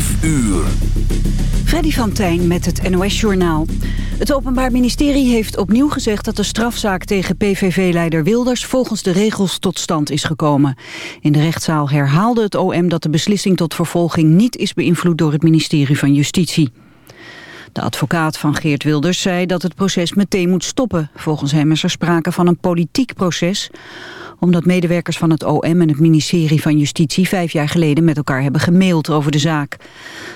5 uur. Freddy van Tijn met het NOS-journaal. Het Openbaar Ministerie heeft opnieuw gezegd dat de strafzaak tegen PVV-leider Wilders volgens de regels tot stand is gekomen. In de rechtszaal herhaalde het OM dat de beslissing tot vervolging niet is beïnvloed door het ministerie van Justitie. De advocaat van Geert Wilders zei dat het proces meteen moet stoppen. Volgens hem is er sprake van een politiek proces omdat medewerkers van het OM en het ministerie van Justitie vijf jaar geleden met elkaar hebben gemaild over de zaak.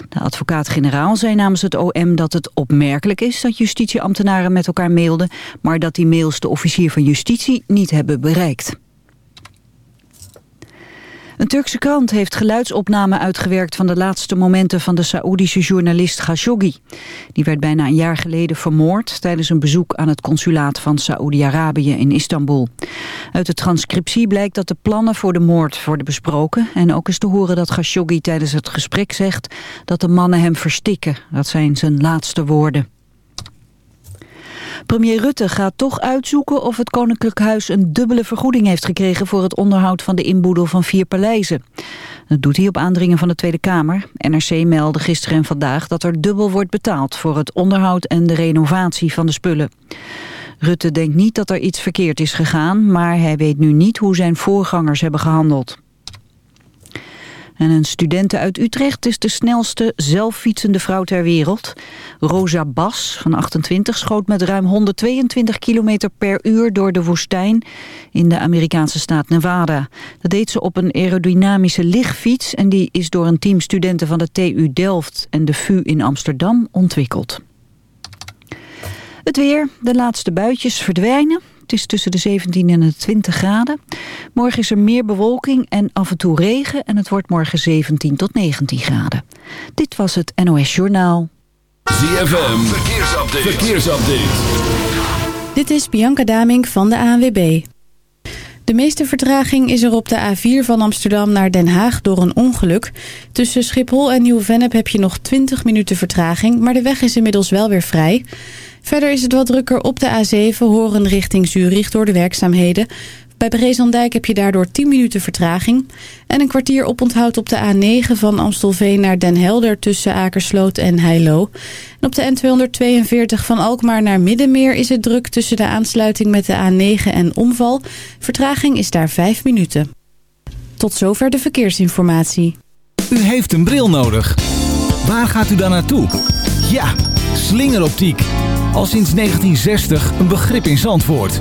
De advocaat-generaal zei namens het OM dat het opmerkelijk is dat justitieambtenaren met elkaar mailden, maar dat die mails de officier van Justitie niet hebben bereikt. Een Turkse krant heeft geluidsopnamen uitgewerkt van de laatste momenten van de Saoedische journalist Khashoggi. Die werd bijna een jaar geleden vermoord tijdens een bezoek aan het consulaat van Saoedi-Arabië in Istanbul. Uit de transcriptie blijkt dat de plannen voor de moord worden besproken en ook is te horen dat Khashoggi tijdens het gesprek zegt dat de mannen hem verstikken. Dat zijn zijn laatste woorden. Premier Rutte gaat toch uitzoeken of het Koninklijk Huis een dubbele vergoeding heeft gekregen voor het onderhoud van de inboedel van vier paleizen. Dat doet hij op aandringen van de Tweede Kamer. NRC meldde gisteren en vandaag dat er dubbel wordt betaald voor het onderhoud en de renovatie van de spullen. Rutte denkt niet dat er iets verkeerd is gegaan, maar hij weet nu niet hoe zijn voorgangers hebben gehandeld. En een studente uit Utrecht is de snelste zelffietsende vrouw ter wereld. Rosa Bas van 28 schoot met ruim 122 km per uur door de woestijn in de Amerikaanse staat Nevada. Dat deed ze op een aerodynamische lichtfiets en die is door een team studenten van de TU Delft en de VU in Amsterdam ontwikkeld. Het weer, de laatste buitjes verdwijnen. Het is tussen de 17 en de 20 graden. Morgen is er meer bewolking en af en toe regen... en het wordt morgen 17 tot 19 graden. Dit was het NOS Journaal. ZFM, verkeersupdate. verkeersupdate. Dit is Bianca Damink van de ANWB. De meeste vertraging is er op de A4 van Amsterdam naar Den Haag door een ongeluk. Tussen Schiphol en Nieuw-Vennep heb je nog 20 minuten vertraging... maar de weg is inmiddels wel weer vrij... Verder is het wat drukker op de A7, horen richting Zurich door de werkzaamheden. Bij Brezandijk heb je daardoor 10 minuten vertraging. En een kwartier oponthoud op de A9 van Amstelveen naar Den Helder tussen Akersloot en Heilo. En op de N242 van Alkmaar naar Middenmeer is het druk tussen de aansluiting met de A9 en omval. Vertraging is daar 5 minuten. Tot zover de verkeersinformatie. U heeft een bril nodig. Waar gaat u dan naartoe? Ja, slingeroptiek al sinds 1960 een begrip in Zandvoort.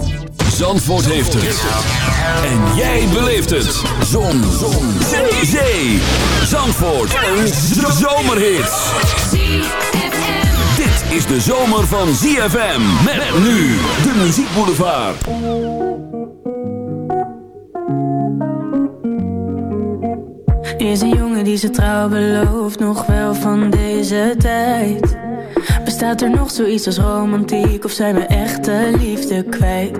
Zandvoort heeft het. En jij beleeft het. Zon. Zon. Zee. Zee. Zandvoort. Een zomerhit. Dit is de zomer van ZFM. Met nu de muziekboulevard. Er is een jongen die zijn trouw belooft. Nog wel van deze tijd. Bestaat er nog zoiets als romantiek of zijn we echte liefde kwijt?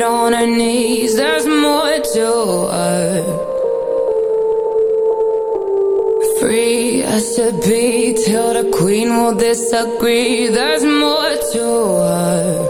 independent on her knees. There's more to her. Free as to be till the queen will disagree. There's more to her.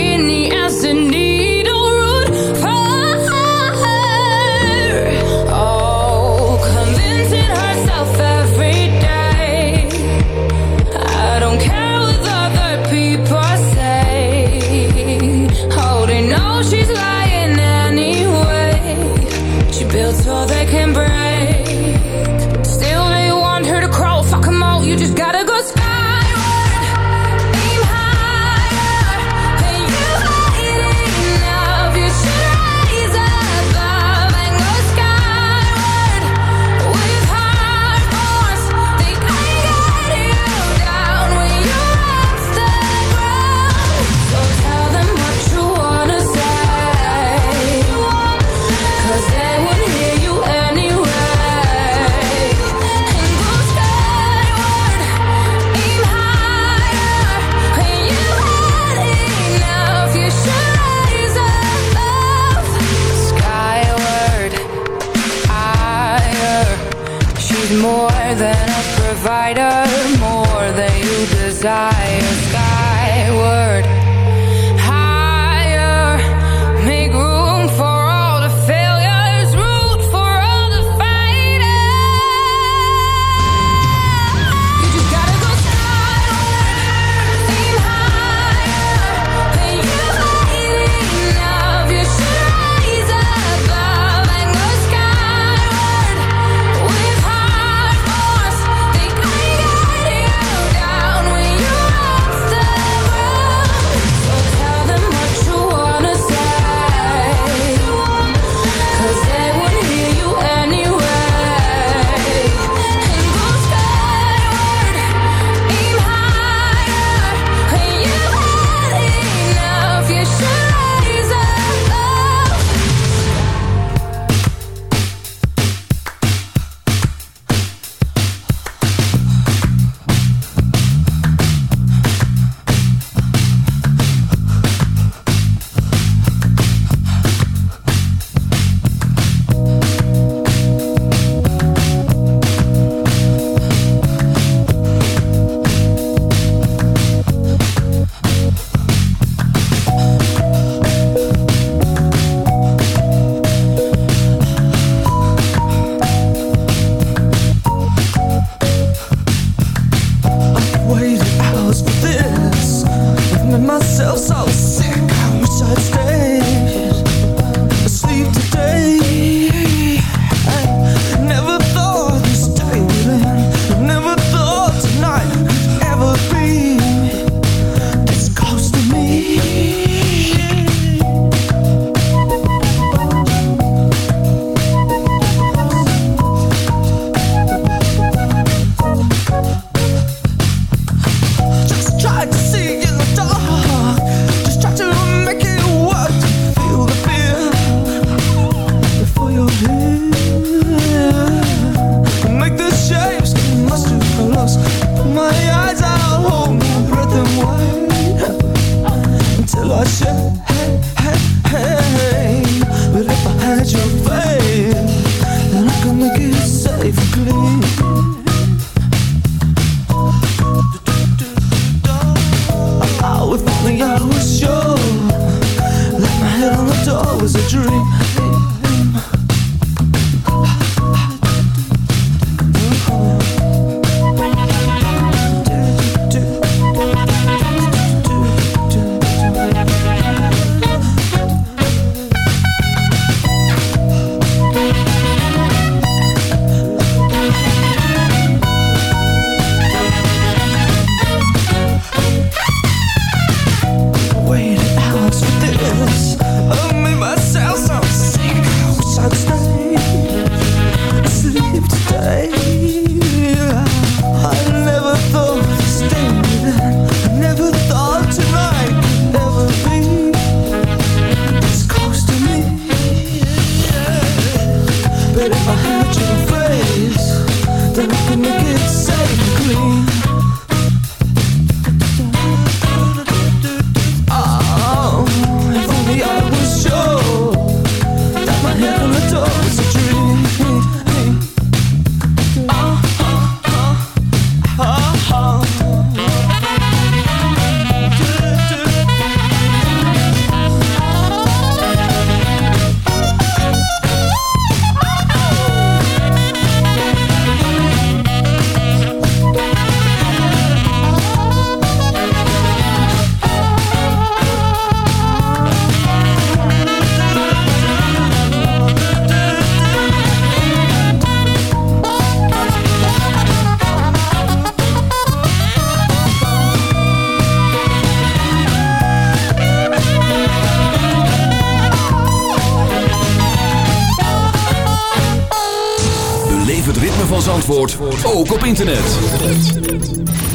van Zandvoort ook op internet.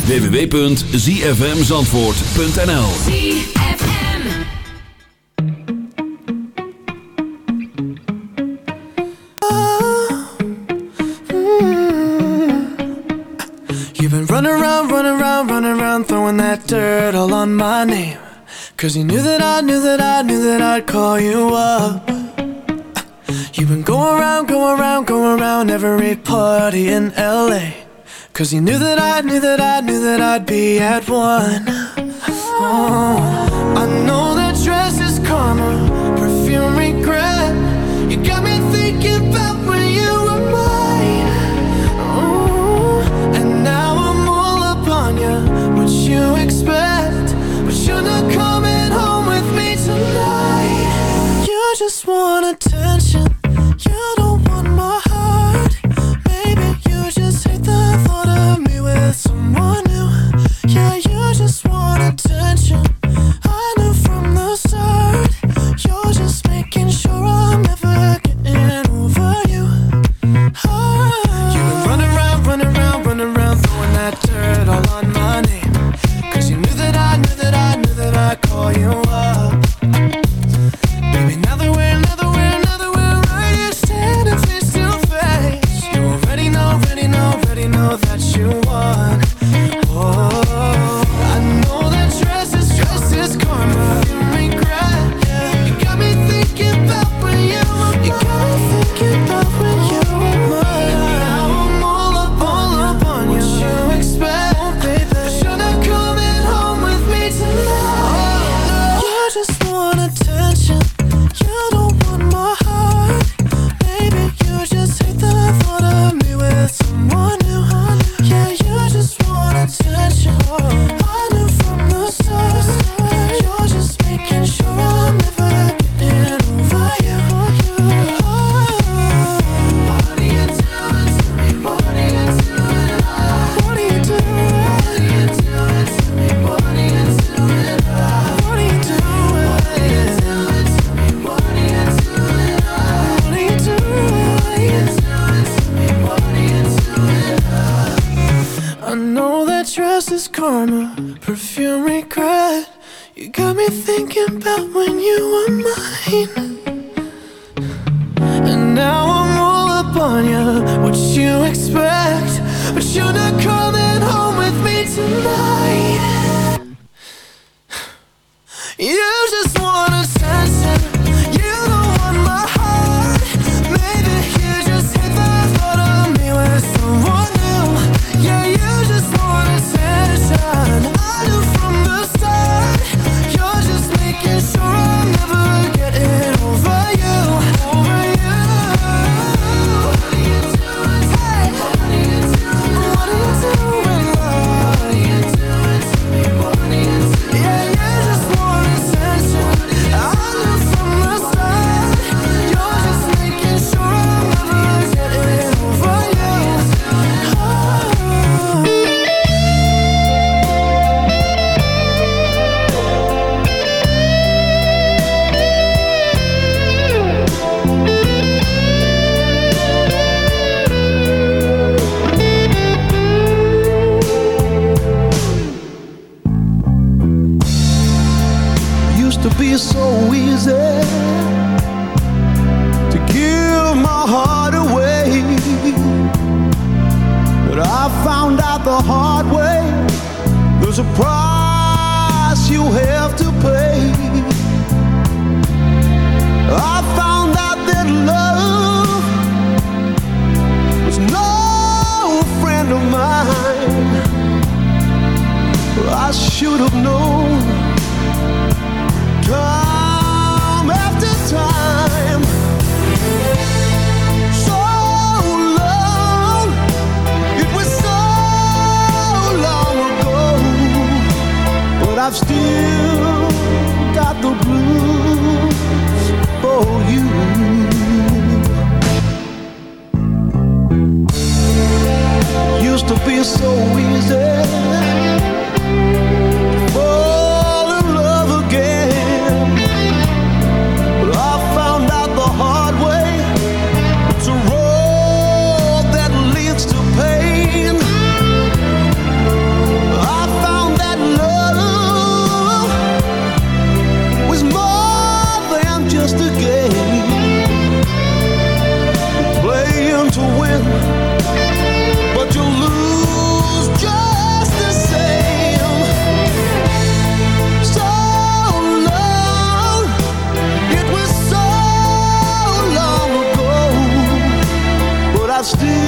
www.zfmzandvoort.nl You've been running around, running around, running around Throwing that dirt all on my name. Cause you knew that I, knew that I, knew that I'd call you up. We've been going around, going around, going around every party in LA. Cause you knew that I knew that I knew that I'd be at one. Oh, I know that dress is karma, perfume regret. You got me thinking about when you were mine. Oh, and now I'm all up on you, what you expect. But you're not coming home with me tonight. You just want attention still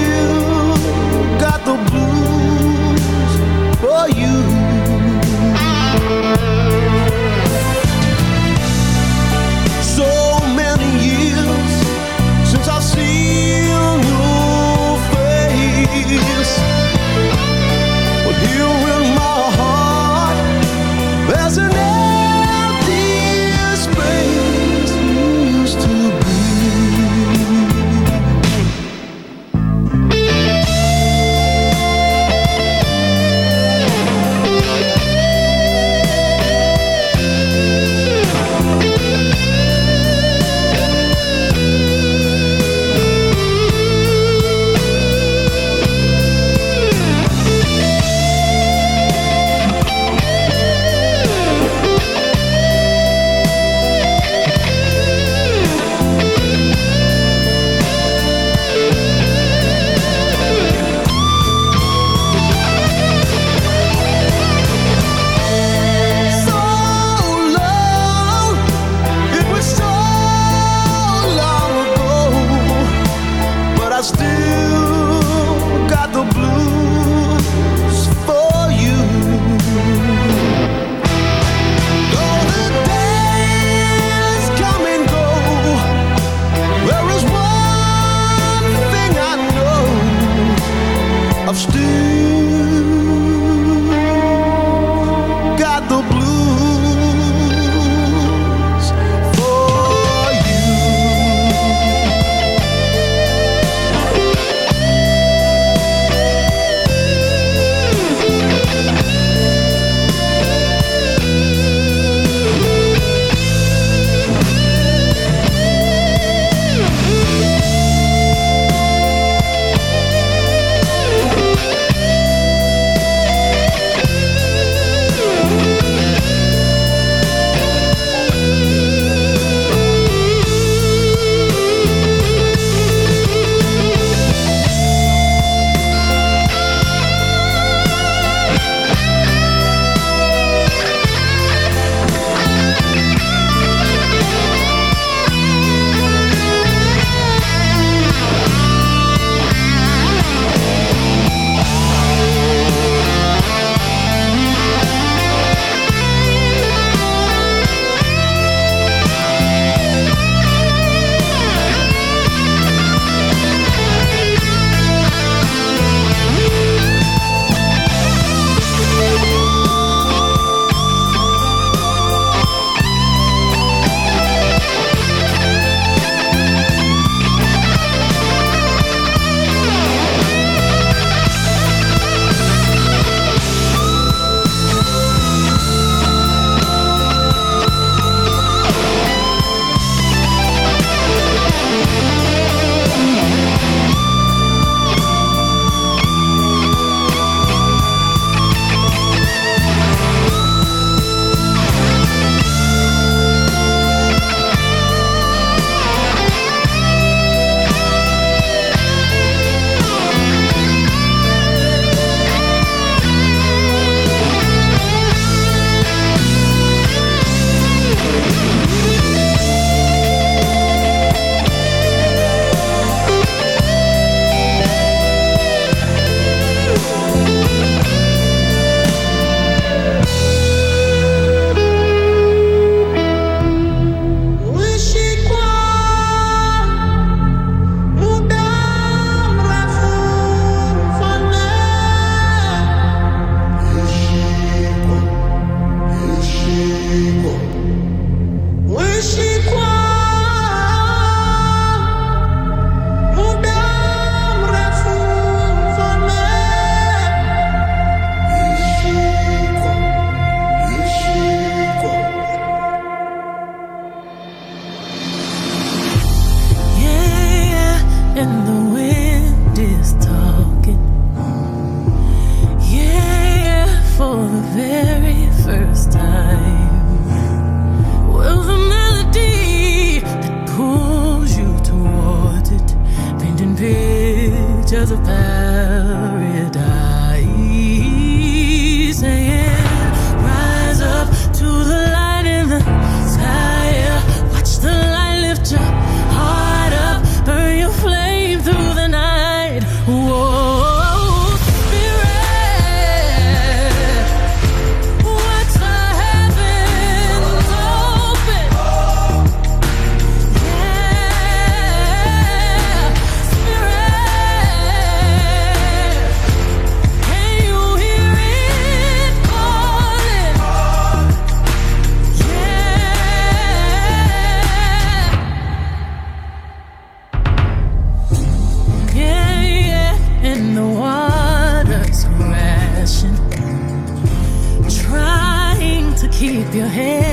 your hand.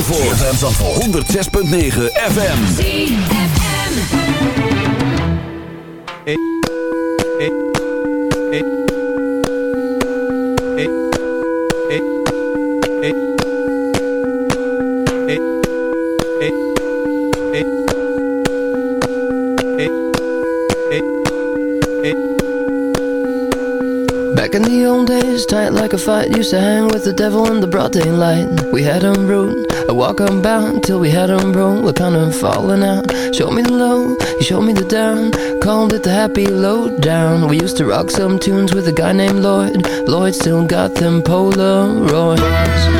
Zandvoort. ZFM Zandvoort. 106.9 FM. Back in the old days, tight like a fight, used to hang with the devil in the broad daylight. We had him rude, I walk unbound till we had him broke. We're kind of falling out. Show me the low, you showed me the down. Called it the happy low down. We used to rock some tunes with a guy named Lloyd. Lloyd still got them Polaroids.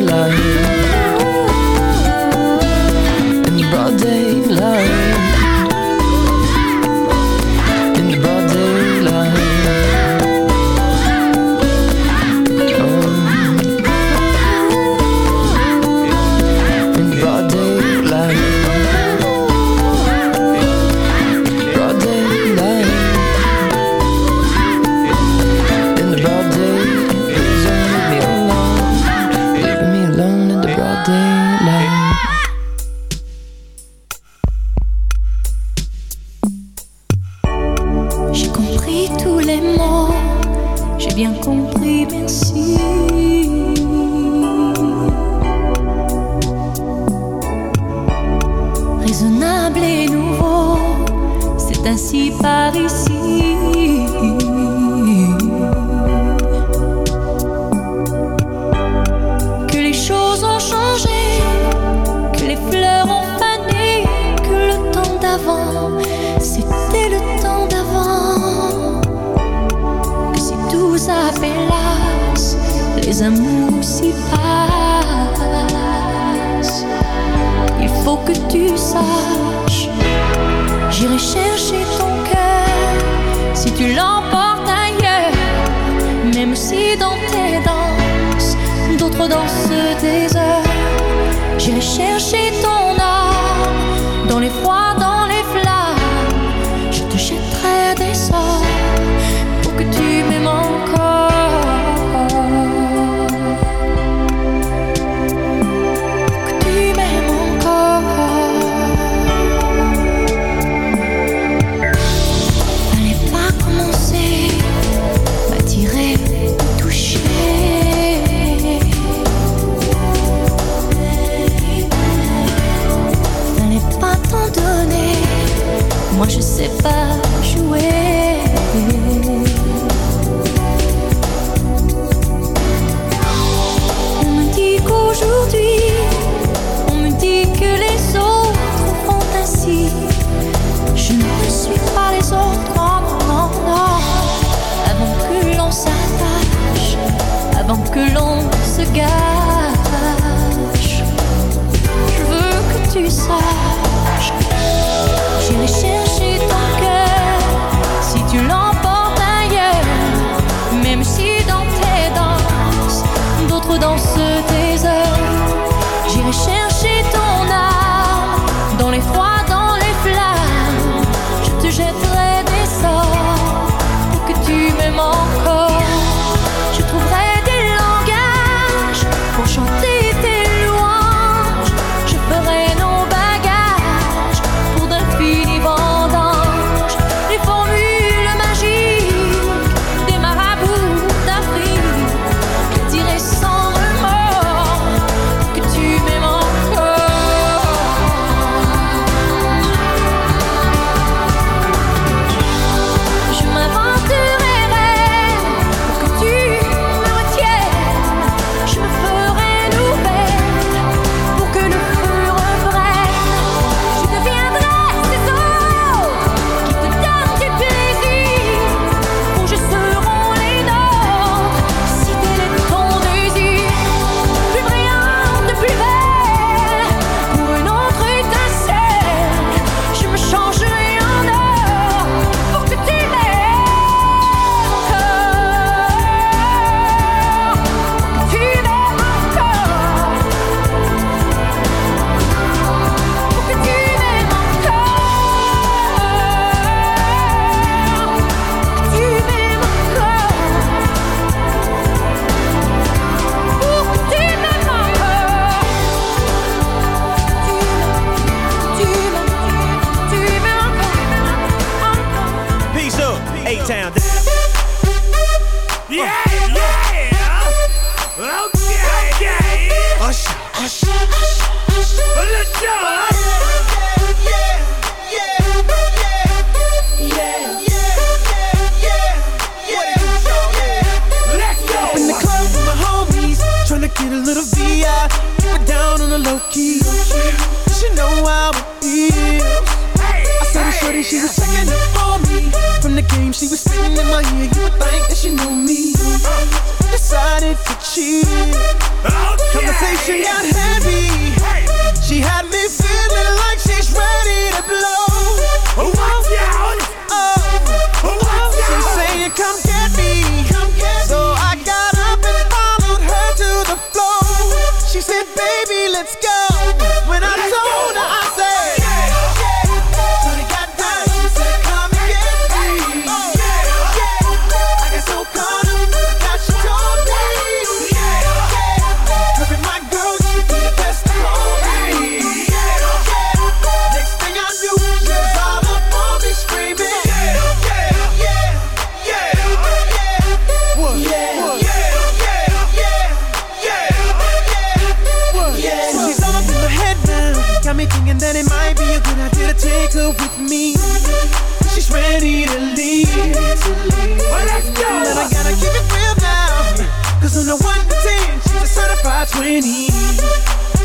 10, she's a certified 20.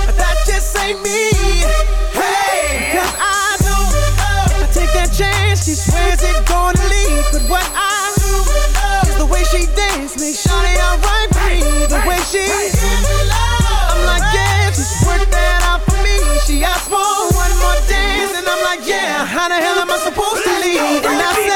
But that just ain't me. Hey, cause I know if I take that chance, she swears it gonna leave. But what I do is the way she dance makes Shawty alright for me. The way she I'm like, yeah, just work that out for me. She asked for one more dance, and I'm like, yeah, how the hell am I supposed to leave? And I said,